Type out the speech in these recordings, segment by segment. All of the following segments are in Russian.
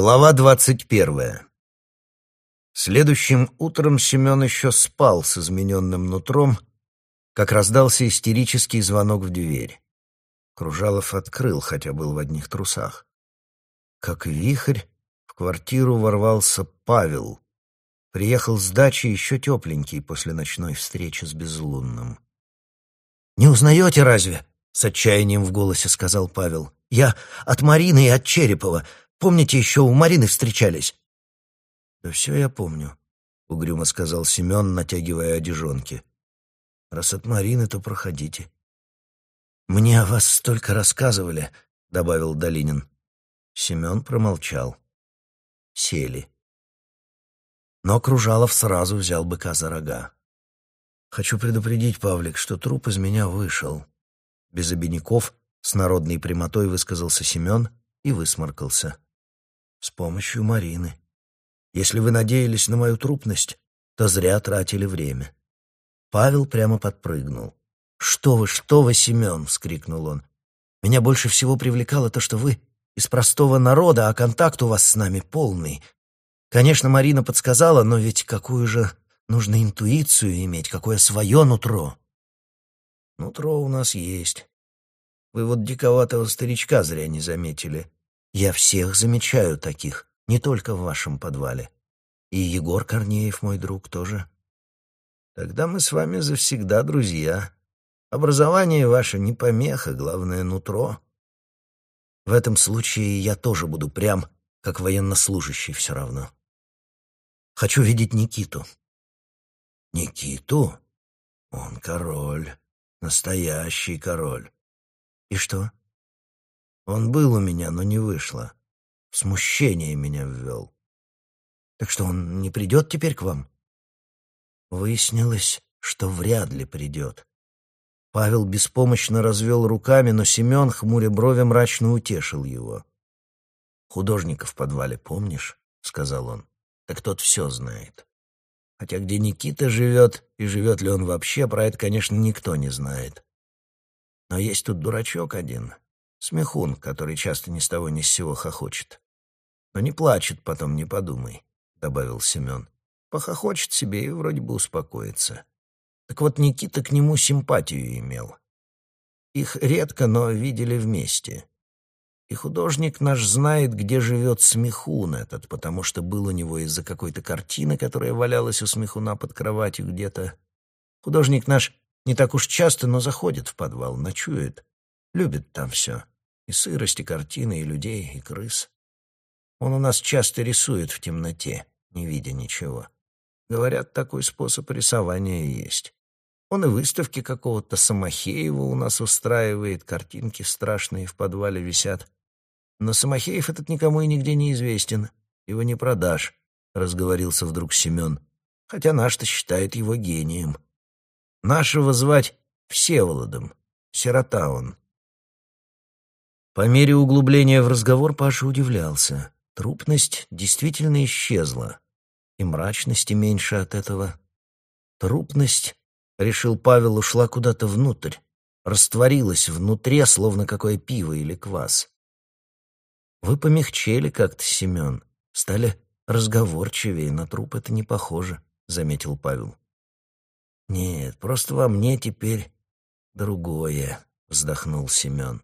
Глава двадцать первая. Следующим утром Семен еще спал с измененным нутром, как раздался истерический звонок в дверь. Кружалов открыл, хотя был в одних трусах. Как вихрь в квартиру ворвался Павел. Приехал с дачи еще тепленький после ночной встречи с Безлунным. «Не узнаете разве?» — с отчаянием в голосе сказал Павел. «Я от Марины и от Черепова. Помните, еще у Марины встречались?» «Да все я помню», — угрюмо сказал Семен, натягивая одежонки. «Раз от Марины, то проходите». «Мне о вас столько рассказывали», — добавил Долинин. Семен промолчал. Сели. Но Кружалов сразу взял быка за рога. «Хочу предупредить, Павлик, что труп из меня вышел». Без обиняков с народной прямотой высказался Семен и высморкался с помощью Марины. Если вы надеялись на мою трупность, то зря тратили время. Павел прямо подпрыгнул. «Что вы, что вы, Семен!» — вскрикнул он. «Меня больше всего привлекало то, что вы из простого народа, а контакт у вас с нами полный. Конечно, Марина подсказала, но ведь какую же нужно интуицию иметь, какое свое нутро?» «Нутро у нас есть. Вы вот диковатого старичка зря не заметили. Я всех замечаю таких, не только в вашем подвале. И Егор Корнеев, мой друг, тоже. Тогда мы с вами завсегда друзья. Образование ваше не помеха, главное — нутро. В этом случае я тоже буду прям, как военнослужащий все равно. Хочу видеть Никиту. Никиту? Он король, настоящий король. И что? Он был у меня, но не вышло. Смущение меня ввел. Так что он не придет теперь к вам? Выяснилось, что вряд ли придет. Павел беспомощно развел руками, но Семен, хмуря брови, мрачно утешил его. «Художника в подвале помнишь?» — сказал он. «Так тот все знает. Хотя где Никита живет, и живет ли он вообще, про это, конечно, никто не знает. Но есть тут дурачок один, Смехун, который часто ни с того ни с сего хохочет. Но не плачет потом, не подумай, — добавил Семен. Похохочет себе и вроде бы успокоится. Так вот Никита к нему симпатию имел. Их редко, но видели вместе. И художник наш знает, где живет Смехун этот, потому что был у него из-за какой-то картины, которая валялась у Смехуна под кроватью где-то. Художник наш не так уж часто, но заходит в подвал, ночует. Любит там все. И сырость, и картины, и людей, и крыс. Он у нас часто рисует в темноте, не видя ничего. Говорят, такой способ рисования есть. Он и выставки какого-то Самохеева у нас устраивает, картинки страшные в подвале висят. Но Самохеев этот никому и нигде не известен. Его не продашь, — разговорился вдруг Семен. Хотя наш-то считает его гением. Нашего звать Всеволодом. Сирота он. По мере углубления в разговор Паша удивлялся. Трупность действительно исчезла, и мрачности меньше от этого. Трупность, решил Павел, ушла куда-то внутрь, растворилась внутри, словно какое пиво или квас. Вы помягчели как-то, Семен, стали разговорчивее, на труп это не похоже, заметил Павел. Нет, просто во мне теперь другое, вздохнул Семен.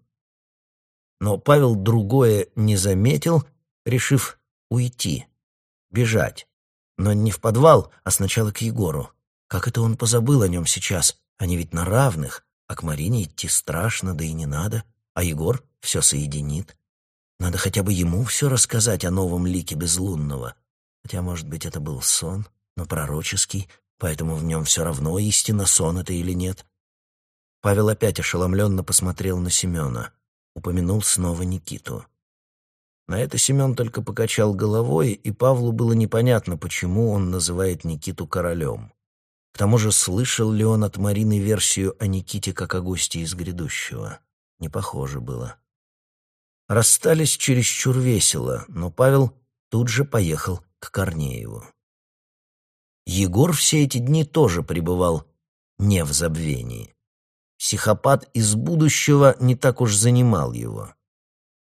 Но Павел другое не заметил, решив уйти, бежать. Но не в подвал, а сначала к Егору. Как это он позабыл о нем сейчас? Они ведь на равных, а к Марине идти страшно, да и не надо. А Егор все соединит. Надо хотя бы ему все рассказать о новом лике безлунного. Хотя, может быть, это был сон, но пророческий, поэтому в нем все равно истина, сон это или нет. Павел опять ошеломленно посмотрел на Семена — упомянул снова Никиту. На это Семен только покачал головой, и Павлу было непонятно, почему он называет Никиту королем. К тому же, слышал ли он от Марины версию о Никите как о гости из грядущего? Не похоже было. Расстались чересчур весело, но Павел тут же поехал к Корнееву. Егор все эти дни тоже пребывал не в забвении. Психопат из будущего не так уж занимал его.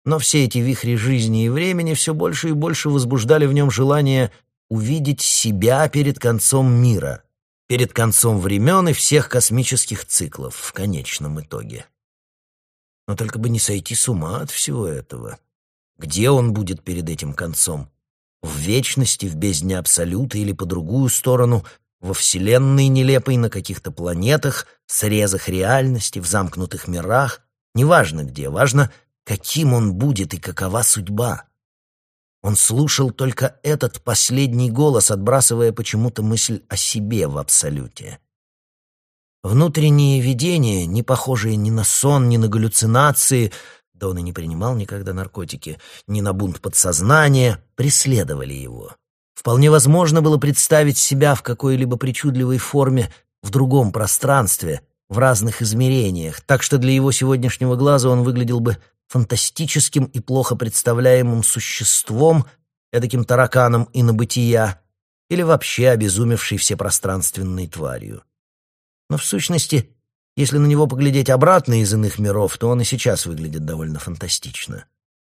Но все эти вихри жизни и времени все больше и больше возбуждали в нем желание увидеть себя перед концом мира, перед концом времен и всех космических циклов в конечном итоге. Но только бы не сойти с ума от всего этого. Где он будет перед этим концом? В вечности, в бездне Абсолюта или по другую сторону, во Вселенной нелепой, на каких-то планетах, срезах реальности, в замкнутых мирах? Неважно где, важно, каким он будет и какова судьба. Он слушал только этот последний голос, отбрасывая почему-то мысль о себе в абсолюте. Внутренние видения, не похожие ни на сон, ни на галлюцинации, да он и не принимал никогда наркотики, ни на бунт подсознания, преследовали его. Вполне возможно было представить себя в какой-либо причудливой форме в другом пространстве, в разных измерениях, так что для его сегодняшнего глаза он выглядел бы фантастическим и плохо представляемым существом, эдаким тараканом и инобытия, или вообще обезумевшей всепространственной тварью. Но в сущности, если на него поглядеть обратно из иных миров, то он и сейчас выглядит довольно фантастично.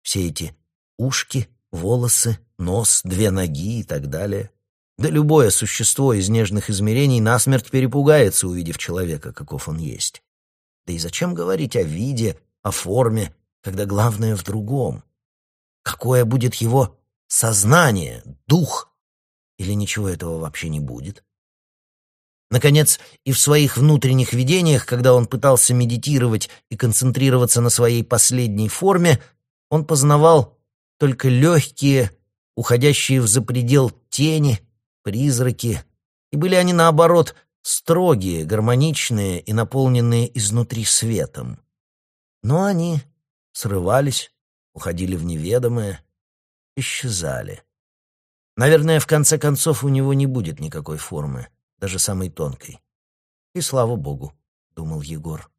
Все эти ушки, волосы, нос, две ноги и так далее. Да любое существо из нежных измерений насмерть перепугается, увидев человека, каков он есть. Да и зачем говорить о виде, о форме, когда главное в другом? Какое будет его сознание, дух? Или ничего этого вообще не будет? Наконец, и в своих внутренних видениях, когда он пытался медитировать и концентрироваться на своей последней форме, он познавал только легкие, уходящие в запредел тени, призраки, и были они, наоборот, строгие, гармоничные и наполненные изнутри светом. Но они срывались, уходили в неведомое, исчезали. Наверное, в конце концов у него не будет никакой формы, даже самой тонкой. И слава богу, думал Егор.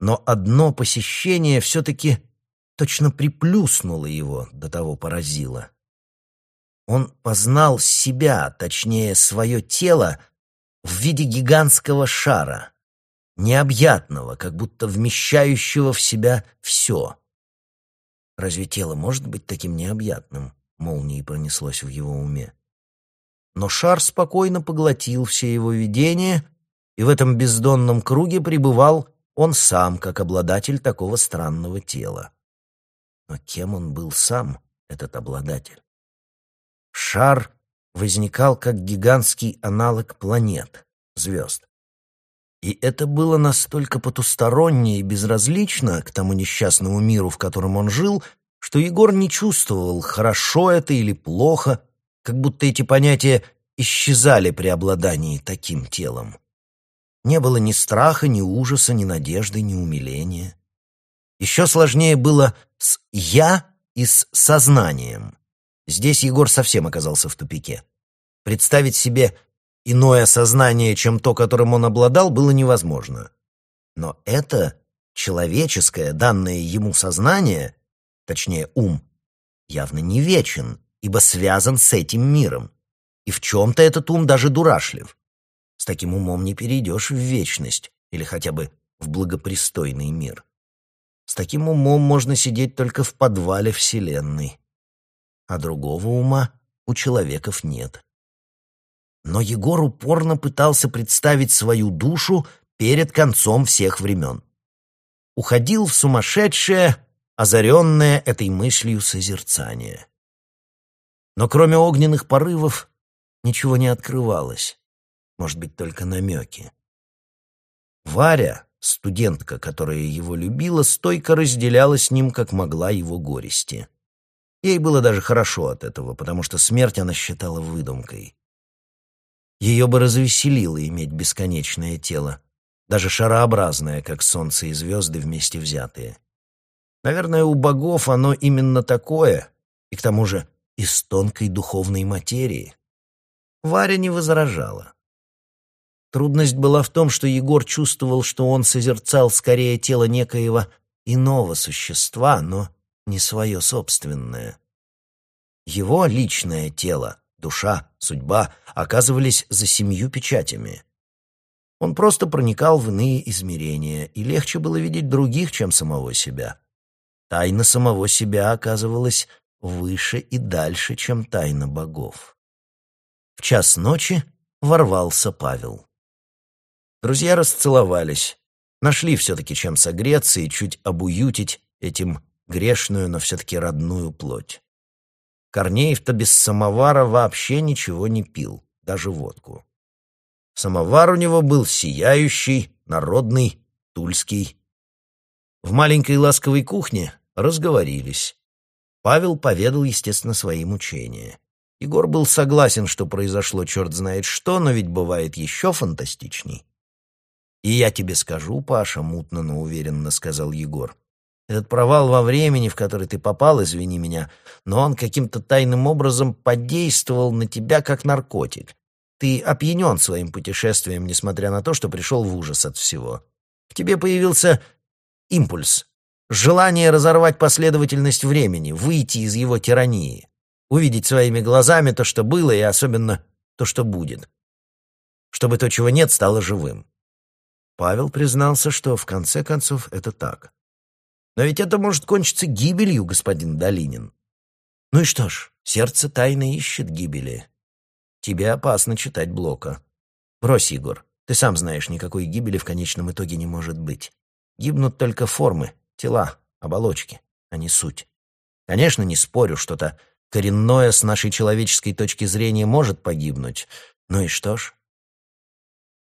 Но одно посещение все-таки точно приплюснуло его, до того поразило. Он познал себя, точнее, свое тело, в виде гигантского шара, необъятного, как будто вмещающего в себя все. Разве тело может быть таким необъятным? Молнией пронеслось в его уме. Но шар спокойно поглотил все его видения, и в этом бездонном круге пребывал он сам, как обладатель такого странного тела. Но кем он был сам, этот обладатель? Шар возникал как гигантский аналог планет, звезд. И это было настолько потусторонне и безразлично к тому несчастному миру, в котором он жил, что Егор не чувствовал, хорошо это или плохо, как будто эти понятия исчезали при обладании таким телом. Не было ни страха, ни ужаса, ни надежды, ни умиления. Еще сложнее было с «я» и с сознанием. Здесь Егор совсем оказался в тупике. Представить себе Иное сознание, чем то, которым он обладал, было невозможно. Но это человеческое, данное ему сознание, точнее ум, явно не вечен, ибо связан с этим миром. И в чем-то этот ум даже дурашлив. С таким умом не перейдешь в вечность или хотя бы в благопристойный мир. С таким умом можно сидеть только в подвале Вселенной. А другого ума у человеков нет. Но Егор упорно пытался представить свою душу перед концом всех времен. Уходил в сумасшедшее, озаренное этой мыслью созерцание. Но кроме огненных порывов ничего не открывалось, может быть, только намеки. Варя, студентка, которая его любила, стойко разделяла с ним, как могла, его горести. Ей было даже хорошо от этого, потому что смерть она считала выдумкой. Ее бы развеселило иметь бесконечное тело, даже шарообразное, как солнце и звезды вместе взятые. Наверное, у богов оно именно такое, и к тому же из тонкой духовной материи. Варя не возражала. Трудность была в том, что Егор чувствовал, что он созерцал скорее тело некоего иного существа, но не свое собственное. Его личное тело душа, судьба оказывались за семью печатями. Он просто проникал в иные измерения, и легче было видеть других, чем самого себя. Тайна самого себя оказывалась выше и дальше, чем тайна богов. В час ночи ворвался Павел. Друзья расцеловались, нашли все-таки чем согреться и чуть обуютить этим грешную, но все-таки родную плоть. Корнеев-то без самовара вообще ничего не пил, даже водку. Самовар у него был сияющий, народный, тульский. В маленькой ласковой кухне разговорились. Павел поведал, естественно, свои мучения. Егор был согласен, что произошло черт знает что, но ведь бывает еще фантастичней. «И я тебе скажу, Паша», — мутно, но уверенно сказал Егор. «Этот провал во времени, в который ты попал, извини меня, но он каким-то тайным образом подействовал на тебя как наркотик. Ты опьянен своим путешествием, несмотря на то, что пришел в ужас от всего. В тебе появился импульс, желание разорвать последовательность времени, выйти из его тирании, увидеть своими глазами то, что было, и особенно то, что будет. Чтобы то, чего нет, стало живым. Павел признался, что в конце концов это так. Но ведь это может кончиться гибелью, господин Долинин. Ну и что ж, сердце тайно ищет гибели. Тебе опасно читать Блока. Брось, Егор. Ты сам знаешь, никакой гибели в конечном итоге не может быть. Гибнут только формы, тела, оболочки, а не суть. Конечно, не спорю, что-то коренное с нашей человеческой точки зрения может погибнуть. Ну и что ж?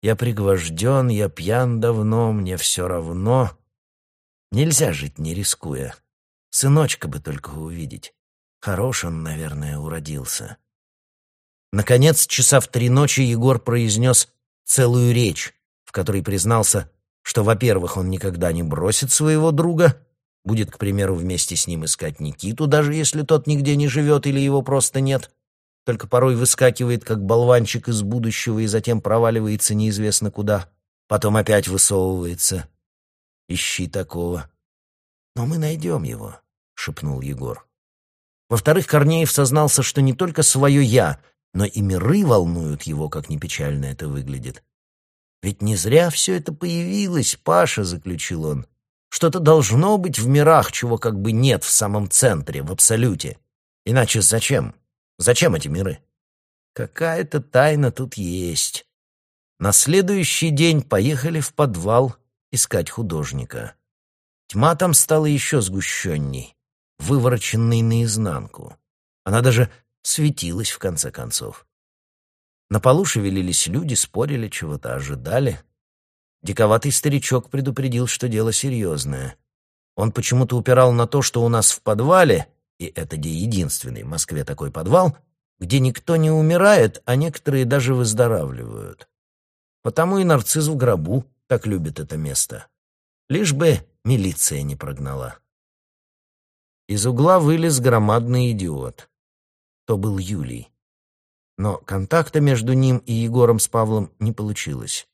Я пригвожден, я пьян давно, мне все равно. Нельзя жить, не рискуя. Сыночка бы только увидеть. Хорош он, наверное, уродился. Наконец, часа в три ночи Егор произнес целую речь, в которой признался, что, во-первых, он никогда не бросит своего друга, будет, к примеру, вместе с ним искать Никиту, даже если тот нигде не живет или его просто нет, только порой выскакивает, как болванчик из будущего, и затем проваливается неизвестно куда, потом опять высовывается. Ищи такого. Но мы найдем его, — шепнул Егор. Во-вторых, Корнеев сознался, что не только свое «я», но и миры волнуют его, как ни печально это выглядит. «Ведь не зря все это появилось, Паша», — заключил он. «Что-то должно быть в мирах, чего как бы нет в самом центре, в абсолюте. Иначе зачем? Зачем эти миры? Какая-то тайна тут есть». На следующий день поехали в подвал искать художника. Тьма там стала еще сгущенней, вывороченной наизнанку. Она даже светилась в конце концов. На полу шевелились люди, спорили, чего-то ожидали. Диковатый старичок предупредил, что дело серьезное. Он почему-то упирал на то, что у нас в подвале, и это единственный в Москве такой подвал, где никто не умирает, а некоторые даже выздоравливают. Потому и нарцисс в гробу так любит это место. Лишь бы милиция не прогнала. Из угла вылез громадный идиот то был Юлий. Но контакта между ним и Егором с Павлом не получилось.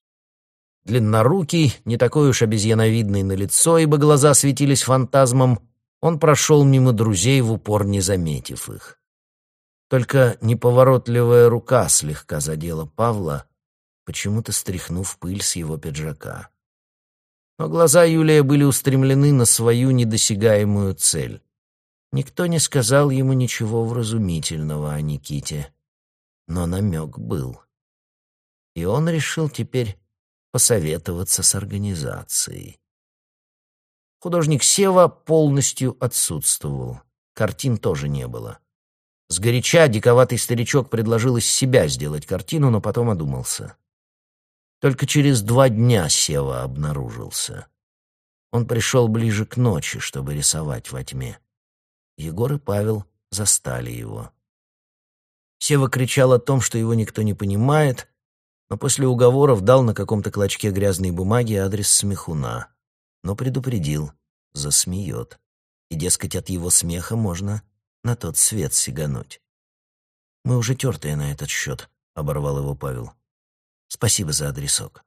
Длиннорукий, не такой уж обезьяновидный на лицо, ибо глаза светились фантазмом, он прошел мимо друзей в упор, не заметив их. Только неповоротливая рука слегка задела Павла, почему-то стряхнув пыль с его пиджака. Но глаза Юлия были устремлены на свою недосягаемую цель. Никто не сказал ему ничего вразумительного о Никите, но намек был. И он решил теперь посоветоваться с организацией. Художник Сева полностью отсутствовал. Картин тоже не было. Сгоряча диковатый старичок предложил из себя сделать картину, но потом одумался. Только через два дня Сева обнаружился. Он пришел ближе к ночи, чтобы рисовать во тьме. Егор и Павел застали его. Сева кричал о том, что его никто не понимает, но после уговоров дал на каком-то клочке грязной бумаги адрес смехуна, но предупредил, засмеет, и, дескать, от его смеха можно на тот свет сигануть. «Мы уже тертые на этот счет», — оборвал его Павел. «Спасибо за адресок».